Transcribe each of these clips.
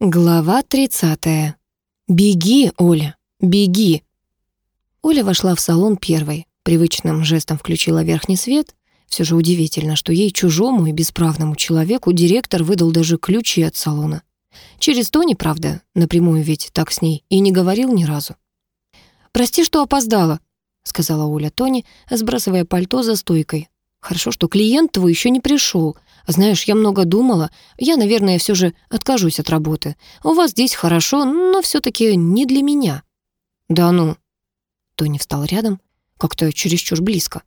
Глава 30. «Беги, Оля, беги!» Оля вошла в салон первой, привычным жестом включила верхний свет. Все же удивительно, что ей, чужому и бесправному человеку, директор выдал даже ключи от салона. Через Тони, правда, напрямую ведь так с ней и не говорил ни разу. «Прости, что опоздала», — сказала Оля Тони, сбрасывая пальто за стойкой. «Хорошо, что клиент твой еще не пришел. Знаешь, я много думала. Я, наверное, все же откажусь от работы. У вас здесь хорошо, но все таки не для меня». «Да ну». Тони встал рядом, как-то чересчур близко.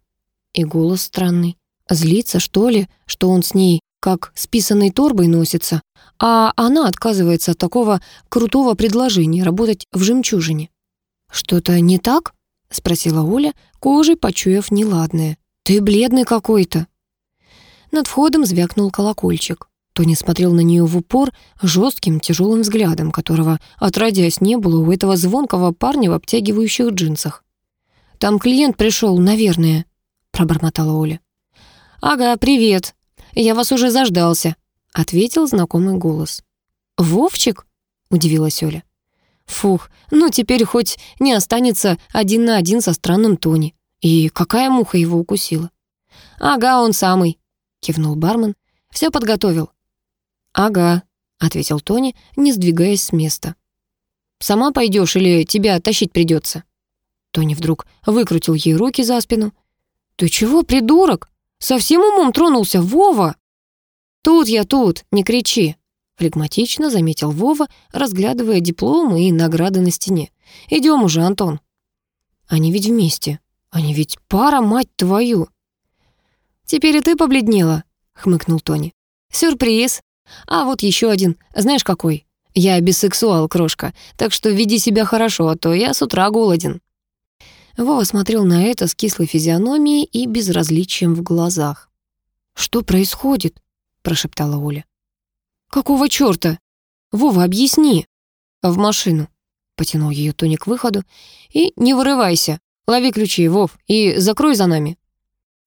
И голос странный. Злится, что ли, что он с ней как с писаной торбой носится, а она отказывается от такого крутого предложения работать в «Жемчужине». «Что-то не так?» — спросила Оля, кожей почуяв неладное. «Ты бледный какой-то». Над входом звякнул колокольчик. Тони смотрел на нее в упор жестким, тяжелым взглядом, которого, отродясь, не было у этого звонкого парня в обтягивающих джинсах. «Там клиент пришел, наверное», — пробормотала Оля. «Ага, привет. Я вас уже заждался», — ответил знакомый голос. «Вовчик?» — удивилась Оля. «Фух, ну теперь хоть не останется один на один со странным Тони. И какая муха его укусила?» «Ага, он самый», кивнул бармен. Все подготовил. Ага, ответил Тони, не сдвигаясь с места. Сама пойдешь или тебя тащить придется? Тони вдруг выкрутил ей руки за спину. Ты чего, придурок? Совсем умом тронулся, Вова? Тут я тут, не кричи. Флегматично заметил Вова, разглядывая дипломы и награды на стене. Идем уже, Антон. Они ведь вместе. Они ведь пара, мать твою. «Теперь и ты побледнела», — хмыкнул Тони. «Сюрприз. А вот еще один. Знаешь, какой? Я бисексуал, крошка, так что веди себя хорошо, а то я с утра голоден». Вова смотрел на это с кислой физиономией и безразличием в глазах. «Что происходит?» — прошептала Оля. «Какого чёрта? Вова, объясни!» «В машину», — потянул ее Тони к выходу. «И не вырывайся. Лови ключи, Вов, и закрой за нами».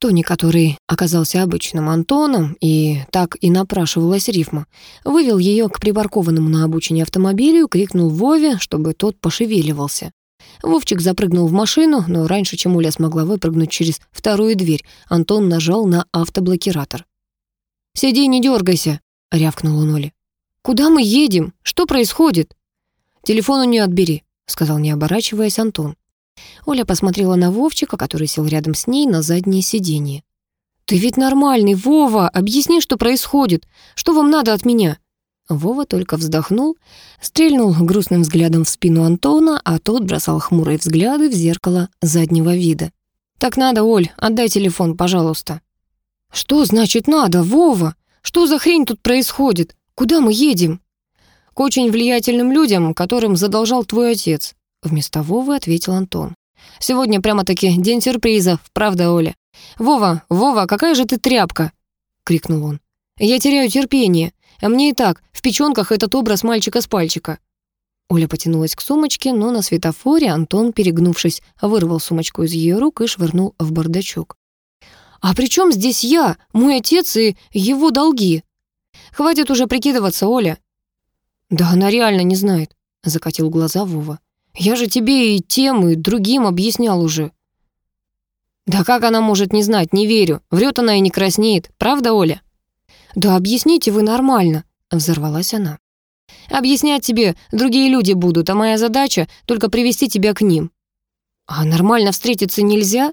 Тони, который оказался обычным Антоном, и так и напрашивалась рифма, вывел ее к припаркованному на обочине автомобилю, крикнул Вове, чтобы тот пошевеливался. Вовчик запрыгнул в машину, но раньше, чем Оля смогла выпрыгнуть через вторую дверь, Антон нажал на автоблокиратор. «Сиди, не дергайся», — рявкнул он Оле. «Куда мы едем? Что происходит?» «Телефон у нее отбери», — сказал, не оборачиваясь, Антон. Оля посмотрела на Вовчика, который сел рядом с ней на заднее сиденье. «Ты ведь нормальный, Вова! Объясни, что происходит. Что вам надо от меня?» Вова только вздохнул, стрельнул грустным взглядом в спину Антона, а тот бросал хмурые взгляды в зеркало заднего вида. «Так надо, Оль, отдай телефон, пожалуйста». «Что значит надо, Вова? Что за хрень тут происходит? Куда мы едем?» «К очень влиятельным людям, которым задолжал твой отец», Вместо Вовы ответил Антон. «Сегодня прямо-таки день сюрпризов, правда, Оля? Вова, Вова, какая же ты тряпка!» — крикнул он. «Я теряю терпение. А мне и так, в печёнках этот образ мальчика с пальчика». Оля потянулась к сумочке, но на светофоре Антон, перегнувшись, вырвал сумочку из ее рук и швырнул в бардачок. «А при чем здесь я, мой отец и его долги?» «Хватит уже прикидываться, Оля». «Да она реально не знает», — закатил глаза Вова. Я же тебе и тем, и другим объяснял уже». «Да как она может не знать, не верю. Врет она и не краснеет. Правда, Оля?» «Да объясните вы нормально», — взорвалась она. «Объяснять тебе другие люди будут, а моя задача — только привести тебя к ним». «А нормально встретиться нельзя?»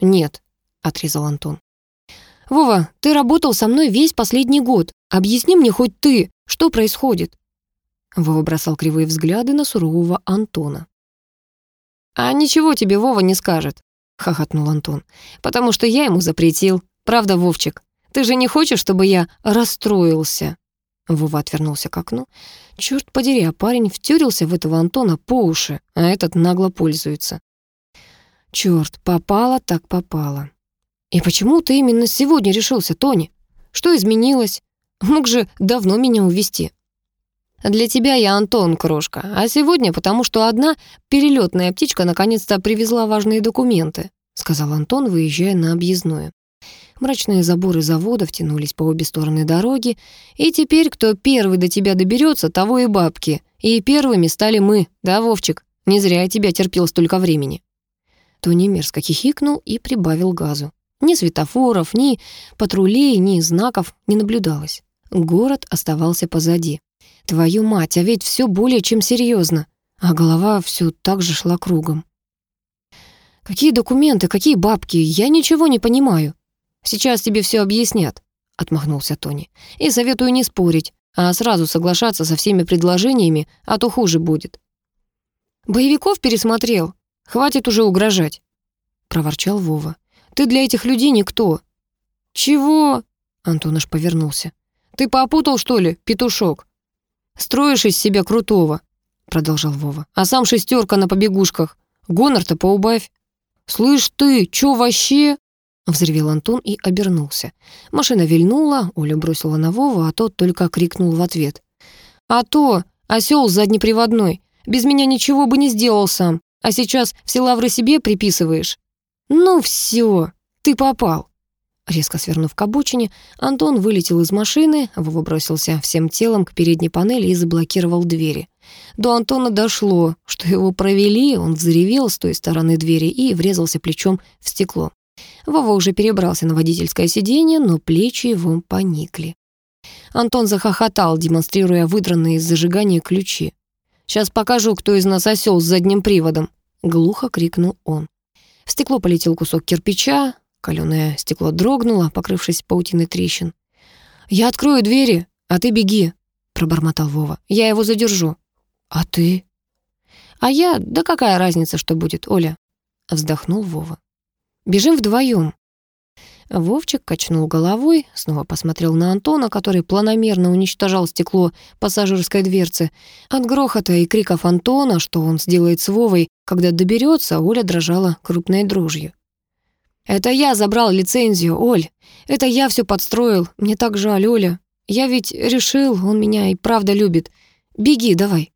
«Нет», — отрезал Антон. «Вова, ты работал со мной весь последний год. Объясни мне хоть ты, что происходит?» Вова бросал кривые взгляды на сурового Антона. «А ничего тебе Вова не скажет», — хохотнул Антон, «потому что я ему запретил. Правда, Вовчик? Ты же не хочешь, чтобы я расстроился?» Вова отвернулся к окну. Черт подери, а парень втюрился в этого Антона по уши, а этот нагло пользуется. Черт, попало так попало. И почему ты именно сегодня решился, Тони? Что изменилось? Мог же давно меня увести. Для тебя я Антон, крошка, а сегодня потому, что одна перелетная птичка наконец-то привезла важные документы», сказал Антон, выезжая на объездную. Мрачные заборы заводов тянулись по обе стороны дороги, и теперь кто первый до тебя доберется, того и бабки. И первыми стали мы, да, Вовчик? Не зря я тебя терпел столько времени. Тони мерзко хихикнул и прибавил газу. Ни светофоров, ни патрулей, ни знаков не наблюдалось. Город оставался позади. Твою мать, а ведь все более чем серьезно, а голова все так же шла кругом. «Какие документы, какие бабки? Я ничего не понимаю». «Сейчас тебе все объяснят», — отмахнулся Тони. «И советую не спорить, а сразу соглашаться со всеми предложениями, а то хуже будет». «Боевиков пересмотрел. Хватит уже угрожать», — проворчал Вова. «Ты для этих людей никто». «Чего?» — Антон аж повернулся. «Ты попутал, что ли, петушок?» «Строишь из себя крутого», — продолжал Вова. «А сам шестерка на побегушках. Гонор-то поубавь». «Слышь ты, чё вообще?» Взревел Антон и обернулся. Машина вильнула, Оля бросила на Вову, а тот только крикнул в ответ. «А то, осёл заднеприводной, без меня ничего бы не сделал сам, а сейчас все лавры себе приписываешь». «Ну все, ты попал». Резко свернув к обочине, Антон вылетел из машины, Вова бросился всем телом к передней панели и заблокировал двери. До Антона дошло, что его провели, он взревел с той стороны двери и врезался плечом в стекло. Вова уже перебрался на водительское сиденье, но плечи его поникли. Антон захохотал, демонстрируя выдранные из зажигания ключи. «Сейчас покажу, кто из нас осел с задним приводом», — глухо крикнул он. В стекло полетел кусок кирпича, каленое стекло дрогнуло, покрывшись паутиной трещин. «Я открою двери, а ты беги», — пробормотал Вова. «Я его задержу». «А ты?» «А я... Да какая разница, что будет, Оля?» — вздохнул Вова. Бежим вдвоем. Вовчик качнул головой, снова посмотрел на Антона, который планомерно уничтожал стекло пассажирской дверцы. От грохота и криков Антона, что он сделает с Вовой, когда доберется, Оля дрожала крупной дрожью. «Это я забрал лицензию, Оль. Это я все подстроил. Мне так жаль, Оля. Я ведь решил, он меня и правда любит. Беги давай».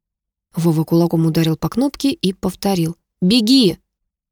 Вова кулаком ударил по кнопке и повторил. «Беги!»